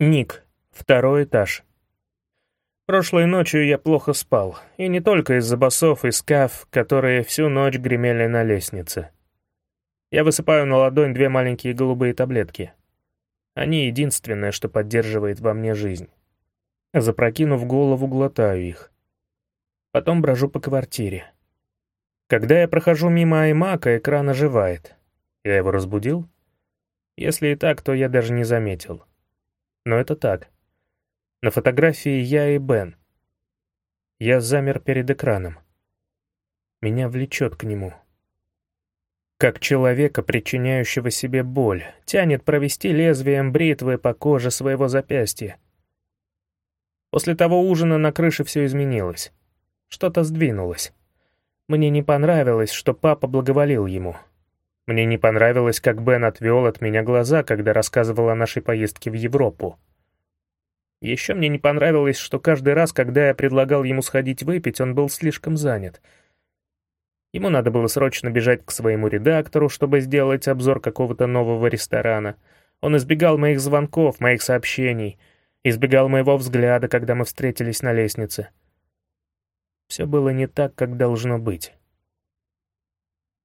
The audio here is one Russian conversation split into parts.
Ник, второй этаж. Прошлой ночью я плохо спал, и не только из-за басов и скаф, которые всю ночь гремели на лестнице. Я высыпаю на ладонь две маленькие голубые таблетки. Они единственное, что поддерживает во мне жизнь. Запрокинув голову, глотаю их. Потом брожу по квартире. Когда я прохожу мимо Аймака, экран оживает. Я его разбудил? Если и так, то я даже не заметил. Но это так. На фотографии я и Бен. Я замер перед экраном. Меня влечет к нему. Как человека, причиняющего себе боль, тянет провести лезвием бритвы по коже своего запястья. После того ужина на крыше все изменилось. Что-то сдвинулось. Мне не понравилось, что папа благоволил ему. Мне не понравилось, как Бен отвел от меня глаза, когда рассказывал о нашей поездке в Европу. Еще мне не понравилось, что каждый раз, когда я предлагал ему сходить выпить, он был слишком занят. Ему надо было срочно бежать к своему редактору, чтобы сделать обзор какого-то нового ресторана. Он избегал моих звонков, моих сообщений, избегал моего взгляда, когда мы встретились на лестнице. Все было не так, как должно быть.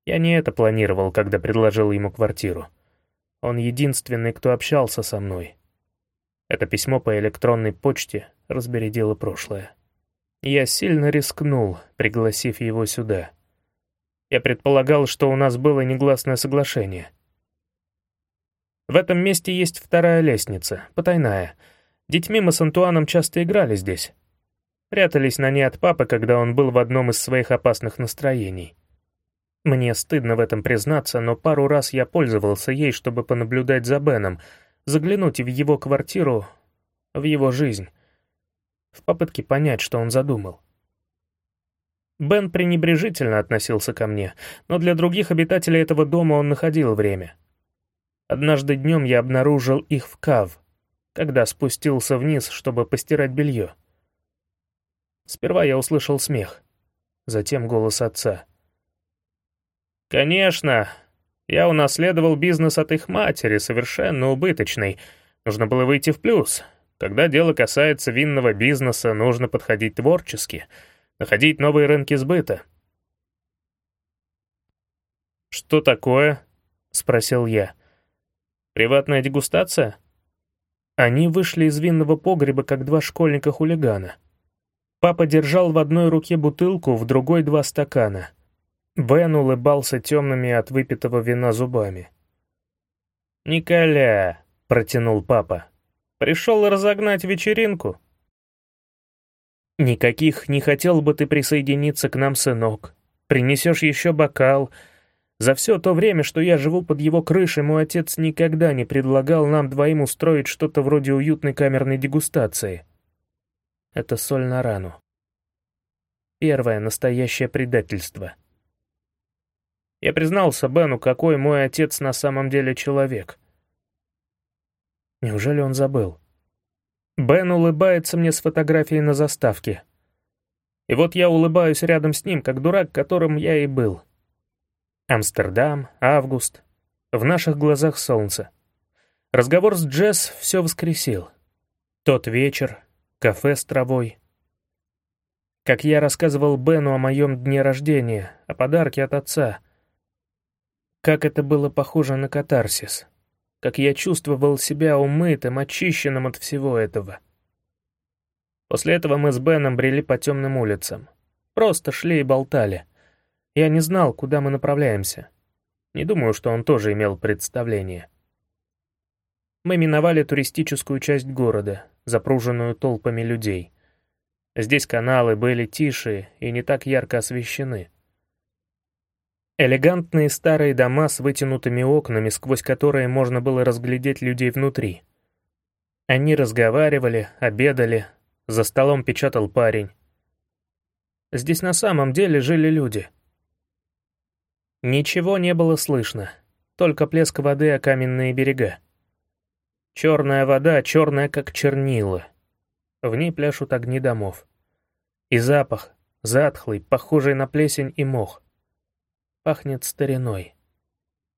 Я не это планировал, когда предложил ему квартиру. Он единственный, кто общался со мной. Это письмо по электронной почте разбередило прошлое. Я сильно рискнул, пригласив его сюда. Я предполагал, что у нас было негласное соглашение. В этом месте есть вторая лестница, потайная. Детьми мы с Антуаном часто играли здесь. Прятались на ней от папы, когда он был в одном из своих опасных настроений. Мне стыдно в этом признаться, но пару раз я пользовался ей, чтобы понаблюдать за Беном, заглянуть в его квартиру, в его жизнь, в попытке понять, что он задумал. Бен пренебрежительно относился ко мне, но для других обитателей этого дома он находил время. Однажды днем я обнаружил их в Кав, когда спустился вниз, чтобы постирать белье. Сперва я услышал смех, затем голос отца. «Конечно, я унаследовал бизнес от их матери, совершенно убыточный. Нужно было выйти в плюс. Когда дело касается винного бизнеса, нужно подходить творчески, находить новые рынки сбыта». «Что такое?» — спросил я. «Приватная дегустация?» Они вышли из винного погреба, как два школьника-хулигана. Папа держал в одной руке бутылку, в другой — два стакана. Бен улыбался темными от выпитого вина зубами. «Николя», — протянул папа, — «пришел разогнать вечеринку». «Никаких не хотел бы ты присоединиться к нам, сынок. Принесешь еще бокал. За все то время, что я живу под его крышей, мой отец никогда не предлагал нам двоим устроить что-то вроде уютной камерной дегустации. Это соль на рану. Первое настоящее предательство. Я признался Бену, какой мой отец на самом деле человек. Неужели он забыл? Бен улыбается мне с фотографией на заставке. И вот я улыбаюсь рядом с ним, как дурак, которым я и был. Амстердам, август. В наших глазах солнце. Разговор с Джесс все воскресил. Тот вечер, кафе с травой. Как я рассказывал Бену о моем дне рождения, о подарке от отца. Как это было похоже на катарсис. Как я чувствовал себя умытым, очищенным от всего этого. После этого мы с Беном брели по темным улицам. Просто шли и болтали. Я не знал, куда мы направляемся. Не думаю, что он тоже имел представление. Мы миновали туристическую часть города, запруженную толпами людей. Здесь каналы были тише и не так ярко освещены. Элегантные старые дома с вытянутыми окнами, сквозь которые можно было разглядеть людей внутри. Они разговаривали, обедали, за столом печатал парень. Здесь на самом деле жили люди. Ничего не было слышно, только плеск воды о каменные берега. Черная вода, черная как чернила. В ней пляшут огни домов. И запах, затхлый, похожий на плесень и мох. Пахнет стариной.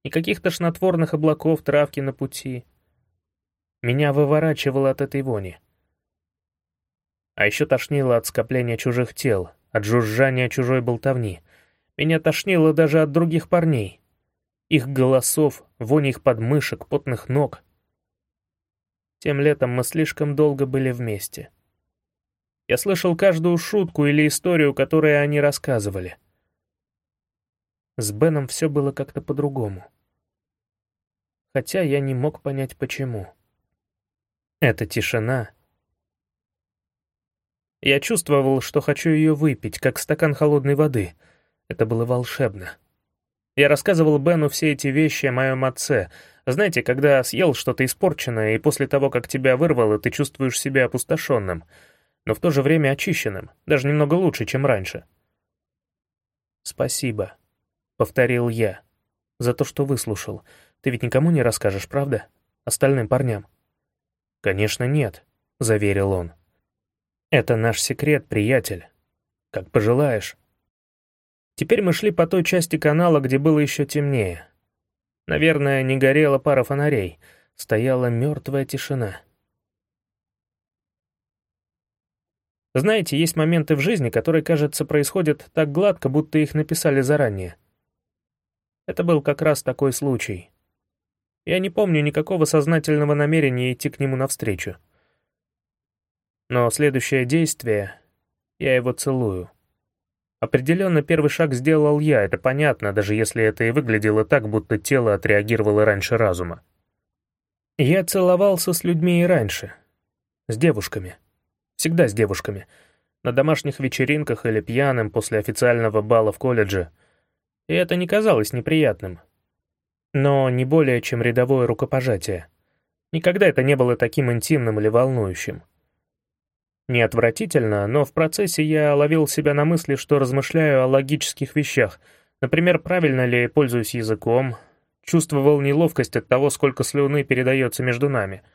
Никаких тошнотворных облаков травки на пути. Меня выворачивало от этой вони. А еще тошнило от скопления чужих тел, от жужжания чужой болтовни. Меня тошнило даже от других парней. Их голосов, вони их подмышек, потных ног. Тем летом мы слишком долго были вместе. Я слышал каждую шутку или историю, которую они рассказывали. С Беном все было как-то по-другому. Хотя я не мог понять, почему. Эта тишина. Я чувствовал, что хочу ее выпить, как стакан холодной воды. Это было волшебно. Я рассказывал Бену все эти вещи о моем отце. Знаете, когда съел что-то испорченное, и после того, как тебя вырвало, ты чувствуешь себя опустошенным — но в то же время очищенным, даже немного лучше, чем раньше. «Спасибо», — повторил я, — «за то, что выслушал. Ты ведь никому не расскажешь, правда? Остальным парням?» «Конечно, нет», — заверил он. «Это наш секрет, приятель. Как пожелаешь». Теперь мы шли по той части канала, где было еще темнее. Наверное, не горела пара фонарей. Стояла мертвая тишина. Знаете, есть моменты в жизни, которые, кажется, происходят так гладко, будто их написали заранее. Это был как раз такой случай. Я не помню никакого сознательного намерения идти к нему навстречу. Но следующее действие — я его целую. Определенно, первый шаг сделал я, это понятно, даже если это и выглядело так, будто тело отреагировало раньше разума. Я целовался с людьми и раньше. С девушками. Всегда с девушками. На домашних вечеринках или пьяным после официального бала в колледже. И это не казалось неприятным. Но не более, чем рядовое рукопожатие. Никогда это не было таким интимным или волнующим. Не отвратительно, но в процессе я ловил себя на мысли, что размышляю о логических вещах. Например, правильно ли пользуюсь языком. Чувствовал неловкость от того, сколько слюны передается между нами —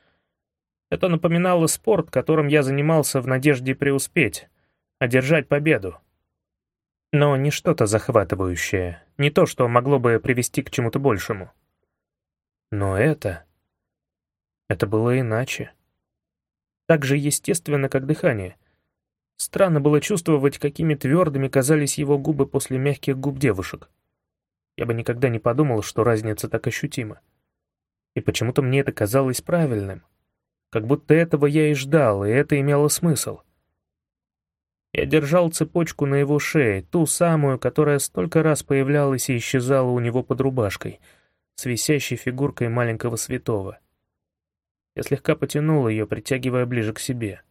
это напоминало спорт, которым я занимался в надежде преуспеть, одержать победу. Но не что-то захватывающее, не то, что могло бы привести к чему-то большему. Но это... Это было иначе. Так же естественно, как дыхание. Странно было чувствовать, какими твердыми казались его губы после мягких губ девушек. Я бы никогда не подумал, что разница так ощутима. И почему-то мне это казалось правильным — как будто этого я и ждал, и это имело смысл. Я держал цепочку на его шее, ту самую, которая столько раз появлялась и исчезала у него под рубашкой, с висящей фигуркой маленького святого. Я слегка потянул ее, притягивая ближе к себе.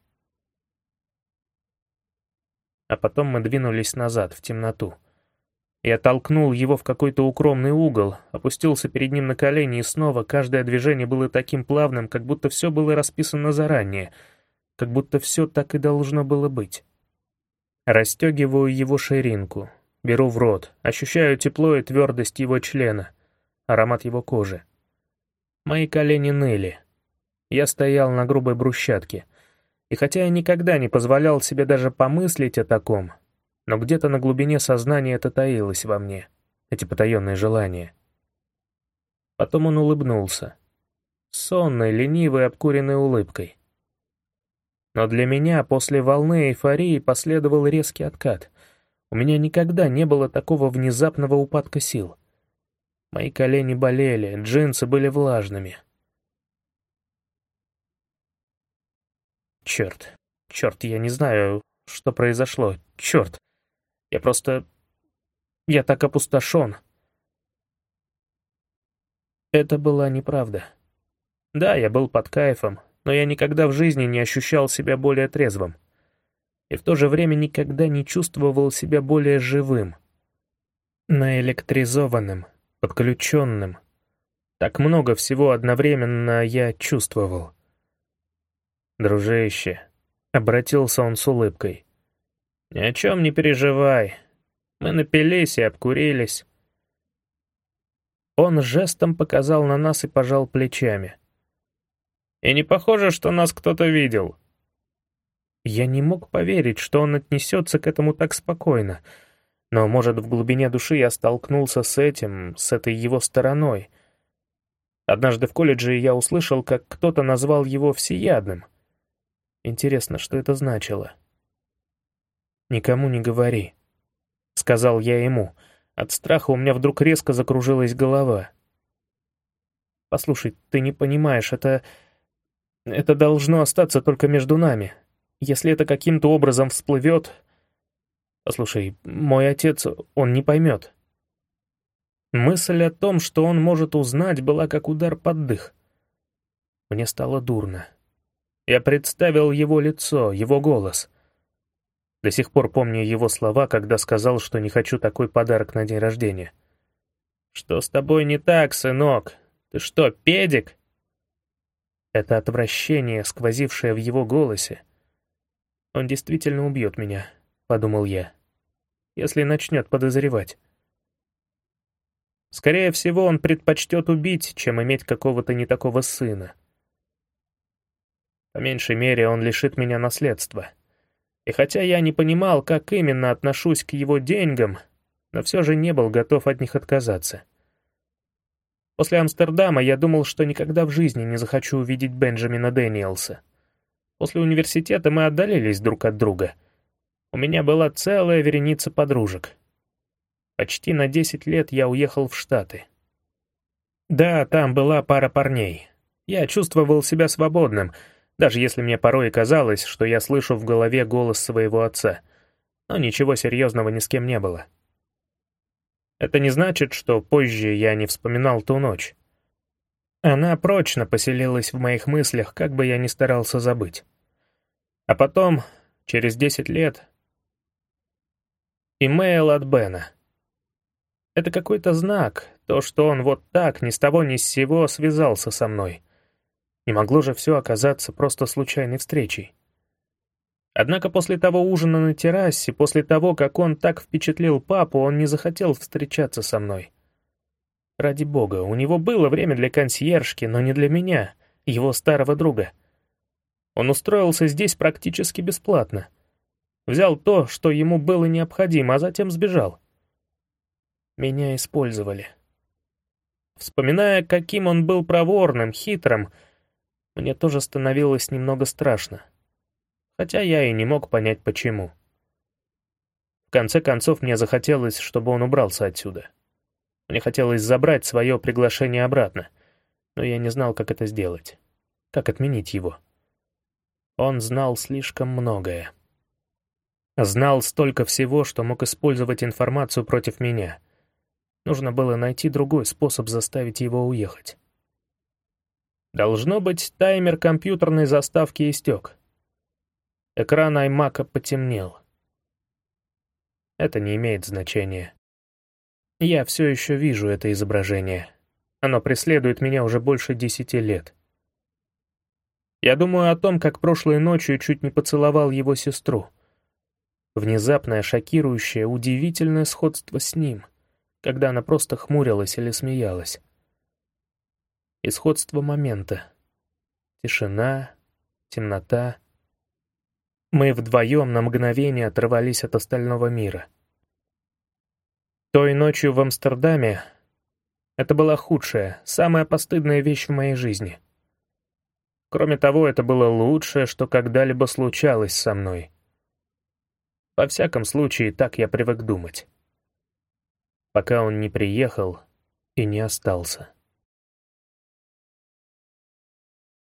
А потом мы двинулись назад, в темноту. Я толкнул его в какой-то укромный угол, опустился перед ним на колени, и снова каждое движение было таким плавным, как будто все было расписано заранее, как будто все так и должно было быть. Растегиваю его ширинку, беру в рот, ощущаю тепло и твердость его члена, аромат его кожи. Мои колени ныли. Я стоял на грубой брусчатке, и хотя я никогда не позволял себе даже помыслить о таком, но где-то на глубине сознания это таилось во мне, эти потаенные желания. Потом он улыбнулся. Сонной, ленивой, обкуренной улыбкой. Но для меня после волны эйфории последовал резкий откат. У меня никогда не было такого внезапного упадка сил. Мои колени болели, джинсы были влажными. Черт, черт, я не знаю, что произошло, черт. Я просто... Я так опустошен. Это была неправда. Да, я был под кайфом, но я никогда в жизни не ощущал себя более трезвым. И в то же время никогда не чувствовал себя более живым. Наэлектризованным, подключенным. Так много всего одновременно я чувствовал. «Дружище», — обратился он с улыбкой, «Ни о чем не переживай. Мы напились и обкурились». Он жестом показал на нас и пожал плечами. «И не похоже, что нас кто-то видел». Я не мог поверить, что он отнесется к этому так спокойно. Но, может, в глубине души я столкнулся с этим, с этой его стороной. Однажды в колледже я услышал, как кто-то назвал его всеядным. Интересно, что это значило? «Никому не говори», — сказал я ему. От страха у меня вдруг резко закружилась голова. «Послушай, ты не понимаешь, это... Это должно остаться только между нами. Если это каким-то образом всплывет... Послушай, мой отец, он не поймет». Мысль о том, что он может узнать, была как удар под дых. Мне стало дурно. Я представил его лицо, его голос. До сих пор помню его слова, когда сказал, что не хочу такой подарок на день рождения. «Что с тобой не так, сынок? Ты что, педик?» Это отвращение, сквозившее в его голосе. «Он действительно убьет меня», — подумал я, — «если начнет подозревать». Скорее всего, он предпочтет убить, чем иметь какого-то не такого сына. По меньшей мере, он лишит меня наследства. И хотя я не понимал, как именно отношусь к его деньгам, но все же не был готов от них отказаться. После Амстердама я думал, что никогда в жизни не захочу увидеть Бенджамина Дэниелса. После университета мы отдалились друг от друга. У меня была целая вереница подружек — Почти на 10 лет я уехал в Штаты. Да, там была пара парней. Я чувствовал себя свободным, даже если мне порой казалось, что я слышу в голове голос своего отца. Но ничего серьезного ни с кем не было. Это не значит, что позже я не вспоминал ту ночь. Она прочно поселилась в моих мыслях, как бы я ни старался забыть. А потом, через 10 лет, имейл от Бена — это какой-то знак, то, что он вот так, ни с того ни с сего связался со мной. Не могло же все оказаться просто случайной встречей. Однако после того ужина на террасе, после того, как он так впечатлил папу, он не захотел встречаться со мной. Ради бога, у него было время для консьержки, но не для меня, его старого друга. Он устроился здесь практически бесплатно. Взял то, что ему было необходимо, а затем сбежал. Меня использовали. Вспоминая, каким он был проворным, хитрым, мне тоже становилось немного страшно. Хотя я и не мог понять, почему. В конце концов, мне захотелось, чтобы он убрался отсюда. Мне хотелось забрать свое приглашение обратно, но я не знал, как это сделать, как отменить его. Он знал слишком многое. Знал столько всего, что мог использовать информацию против меня. Нужно было найти другой способ заставить его уехать. Должно быть, таймер компьютерной заставки истек. Экран Аймака потемнел. Это не имеет значения. Я все еще вижу это изображение. Оно преследует меня уже больше десяти лет. Я думаю о том, как прошлой ночью чуть не поцеловал его сестру. Внезапное, шокирующее, удивительное сходство с ним — когда она просто хмурилась или смеялась. Исходство момента. Тишина, темнота. Мы вдвоем на мгновение оторвались от остального мира. Той ночью в Амстердаме это была худшая, самая постыдная вещь в моей жизни. Кроме того, это было лучшее, что когда-либо случалось со мной. Во всяком случае, так я привык думать пока он не приехал и не остался.